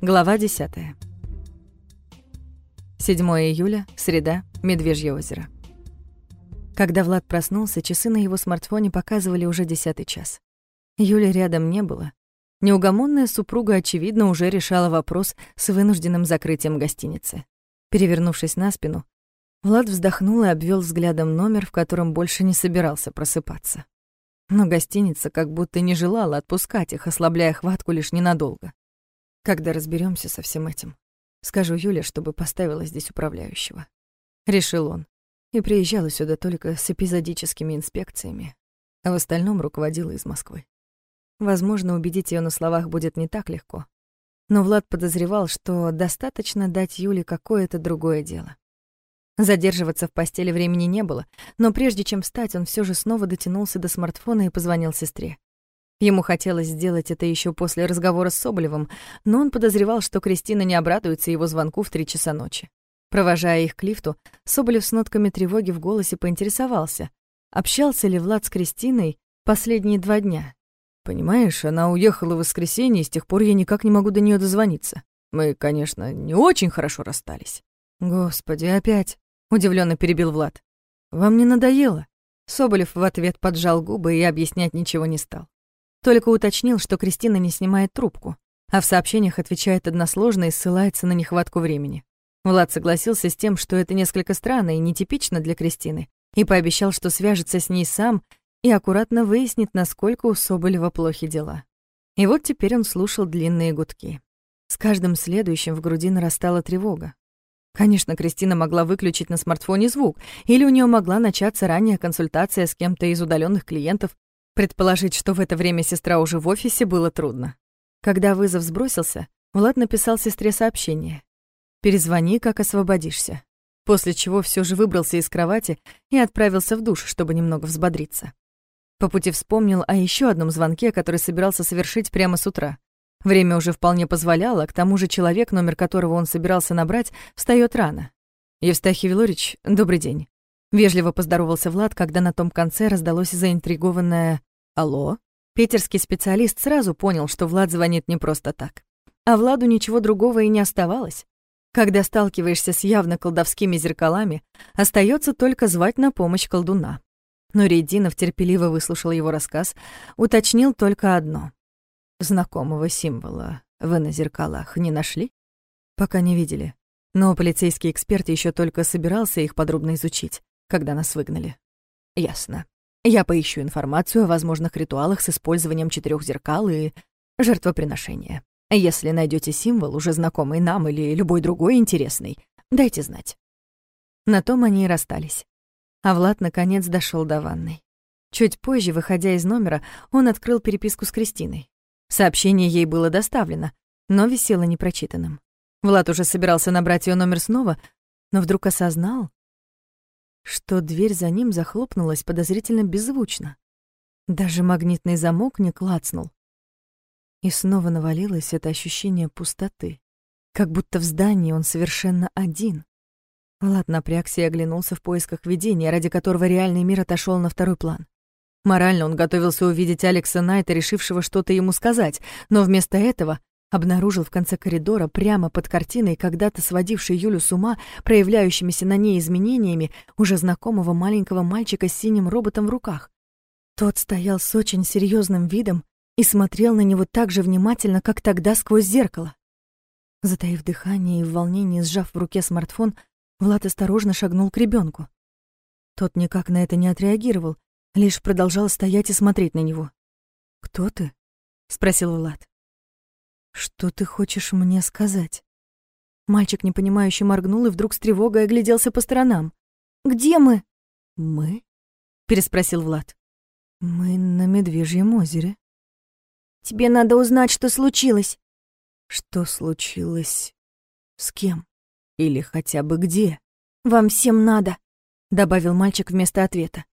Глава 10. 7 июля, среда, Медвежье озеро. Когда Влад проснулся, часы на его смартфоне показывали уже десятый час. Юли рядом не было. Неугомонная супруга, очевидно, уже решала вопрос с вынужденным закрытием гостиницы. Перевернувшись на спину, Влад вздохнул и обвел взглядом номер, в котором больше не собирался просыпаться. Но гостиница как будто не желала отпускать их, ослабляя хватку лишь ненадолго. Когда разберемся со всем этим, скажу Юле, чтобы поставила здесь управляющего. Решил он. И приезжала сюда только с эпизодическими инспекциями, а в остальном руководила из Москвы. Возможно, убедить ее на словах будет не так легко. Но Влад подозревал, что достаточно дать Юле какое-то другое дело. Задерживаться в постели времени не было, но прежде чем встать, он все же снова дотянулся до смартфона и позвонил сестре. Ему хотелось сделать это еще после разговора с Соболевым, но он подозревал, что Кристина не обрадуется его звонку в три часа ночи. Провожая их к лифту, Соболев с нотками тревоги в голосе поинтересовался, общался ли Влад с Кристиной последние два дня. «Понимаешь, она уехала в воскресенье, и с тех пор я никак не могу до нее дозвониться. Мы, конечно, не очень хорошо расстались». «Господи, опять?» — удивленно перебил Влад. «Вам не надоело?» Соболев в ответ поджал губы и объяснять ничего не стал. Только уточнил, что Кристина не снимает трубку, а в сообщениях отвечает односложно и ссылается на нехватку времени. Влад согласился с тем, что это несколько странно и нетипично для Кристины, и пообещал, что свяжется с ней сам и аккуратно выяснит, насколько у Соболева плохи дела. И вот теперь он слушал длинные гудки. С каждым следующим в груди нарастала тревога. Конечно, Кристина могла выключить на смартфоне звук, или у нее могла начаться ранняя консультация с кем-то из удаленных клиентов, Предположить, что в это время сестра уже в офисе, было трудно. Когда вызов сбросился, Влад написал сестре сообщение. «Перезвони, как освободишься». После чего все же выбрался из кровати и отправился в душ, чтобы немного взбодриться. По пути вспомнил о еще одном звонке, который собирался совершить прямо с утра. Время уже вполне позволяло, к тому же человек, номер которого он собирался набрать, встает рано. «Евстахий Вилорич, добрый день». Вежливо поздоровался Влад, когда на том конце раздалось заинтригованное «Алло?» Питерский специалист сразу понял, что Влад звонит не просто так. А Владу ничего другого и не оставалось. Когда сталкиваешься с явно колдовскими зеркалами, остается только звать на помощь колдуна. Но Рединов терпеливо выслушал его рассказ, уточнил только одно. «Знакомого символа вы на зеркалах не нашли?» «Пока не видели. Но полицейский эксперт еще только собирался их подробно изучить, когда нас выгнали». «Ясно. Я поищу информацию о возможных ритуалах с использованием четырех зеркал и жертвоприношения. Если найдете символ, уже знакомый нам или любой другой интересный, дайте знать». На том они и расстались. А Влад наконец дошел до ванной. Чуть позже, выходя из номера, он открыл переписку с Кристиной. Сообщение ей было доставлено, но висело непрочитанным. Влад уже собирался набрать ее номер снова, но вдруг осознал, что дверь за ним захлопнулась подозрительно беззвучно. Даже магнитный замок не клацнул. И снова навалилось это ощущение пустоты, как будто в здании он совершенно один. Влад напрягся и оглянулся в поисках видения, ради которого реальный мир отошел на второй план. Морально он готовился увидеть Алекса Найта, решившего что-то ему сказать, но вместо этого Обнаружил в конце коридора, прямо под картиной, когда-то сводившей Юлю с ума, проявляющимися на ней изменениями, уже знакомого маленького мальчика с синим роботом в руках. Тот стоял с очень серьезным видом и смотрел на него так же внимательно, как тогда сквозь зеркало. Затаив дыхание и в волнении сжав в руке смартфон, Влад осторожно шагнул к ребенку. Тот никак на это не отреагировал, лишь продолжал стоять и смотреть на него. «Кто ты?» — спросил Влад. «Что ты хочешь мне сказать?» Мальчик непонимающе моргнул и вдруг с тревогой огляделся по сторонам. «Где мы?» «Мы?» — переспросил Влад. «Мы на Медвежьем озере». «Тебе надо узнать, что случилось». «Что случилось? С кем? Или хотя бы где?» «Вам всем надо», — добавил мальчик вместо ответа.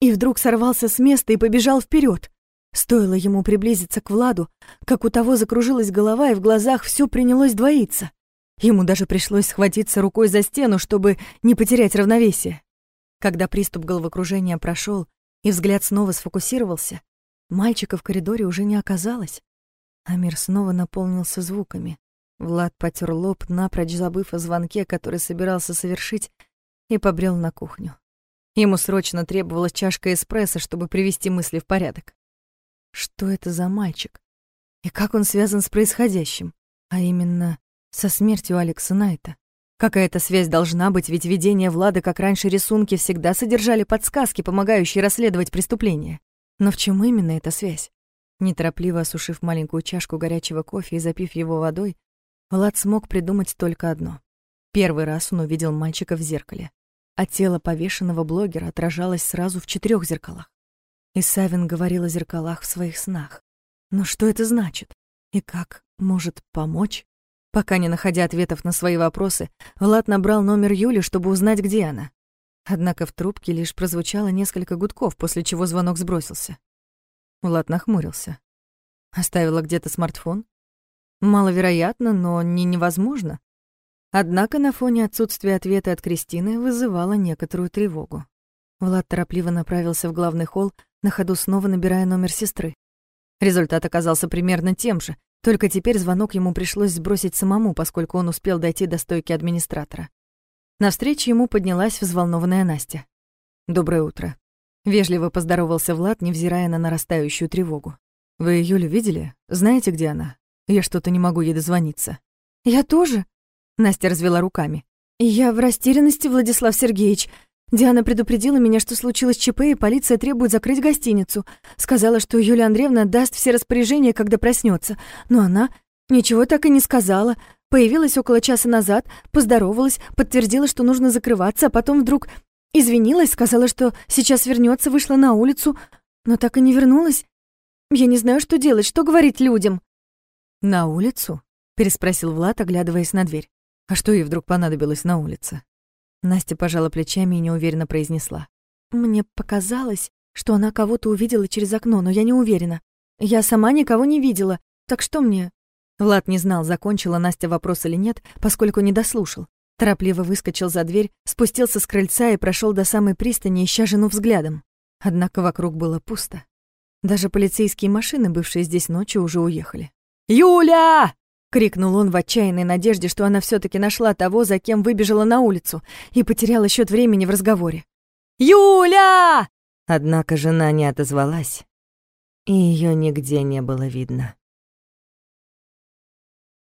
И вдруг сорвался с места и побежал вперед. Стоило ему приблизиться к Владу, как у того закружилась голова, и в глазах все принялось двоиться. Ему даже пришлось схватиться рукой за стену, чтобы не потерять равновесие. Когда приступ головокружения прошел и взгляд снова сфокусировался, мальчика в коридоре уже не оказалось, а мир снова наполнился звуками, Влад потер лоб, напрочь забыв о звонке, который собирался совершить, и побрел на кухню. Ему срочно требовалась чашка эспрессо, чтобы привести мысли в порядок. Что это за мальчик? И как он связан с происходящим? А именно, со смертью Алекса Найта. Какая-то связь должна быть, ведь видения Влада, как раньше рисунки, всегда содержали подсказки, помогающие расследовать преступление. Но в чем именно эта связь? Неторопливо осушив маленькую чашку горячего кофе и запив его водой, Влад смог придумать только одно. Первый раз он увидел мальчика в зеркале, а тело повешенного блогера отражалось сразу в четырех зеркалах. И Савин говорил о зеркалах в своих снах. Но что это значит? И как может помочь? Пока не находя ответов на свои вопросы, Влад набрал номер Юли, чтобы узнать, где она. Однако в трубке лишь прозвучало несколько гудков, после чего звонок сбросился. Влад нахмурился. Оставила где-то смартфон? Маловероятно, но не невозможно. Однако на фоне отсутствия ответа от Кристины вызывало некоторую тревогу. Влад торопливо направился в главный холл, на ходу снова набирая номер сестры. Результат оказался примерно тем же, только теперь звонок ему пришлось сбросить самому, поскольку он успел дойти до стойки администратора. Навстречу ему поднялась взволнованная Настя. «Доброе утро». Вежливо поздоровался Влад, невзирая на нарастающую тревогу. «Вы Юлю видели? Знаете, где она? Я что-то не могу ей дозвониться». «Я тоже?» Настя развела руками. «Я в растерянности, Владислав Сергеевич. Диана предупредила меня, что случилось ЧП, и полиция требует закрыть гостиницу. Сказала, что Юлия Андреевна даст все распоряжения, когда проснется. Но она ничего так и не сказала. Появилась около часа назад, поздоровалась, подтвердила, что нужно закрываться, а потом вдруг извинилась, сказала, что сейчас вернется, вышла на улицу, но так и не вернулась. Я не знаю, что делать, что говорить людям. «На улицу?» — переспросил Влад, оглядываясь на дверь. «А что ей вдруг понадобилось на улице?» Настя пожала плечами и неуверенно произнесла. «Мне показалось, что она кого-то увидела через окно, но я не уверена. Я сама никого не видела, так что мне?» Влад не знал, закончила Настя вопрос или нет, поскольку не дослушал. Торопливо выскочил за дверь, спустился с крыльца и прошел до самой пристани, ища жену взглядом. Однако вокруг было пусто. Даже полицейские машины, бывшие здесь ночью, уже уехали. «Юля!» — крикнул он в отчаянной надежде, что она все таки нашла того, за кем выбежала на улицу, и потеряла счет времени в разговоре. «Юля!» Однако жена не отозвалась, и ее нигде не было видно.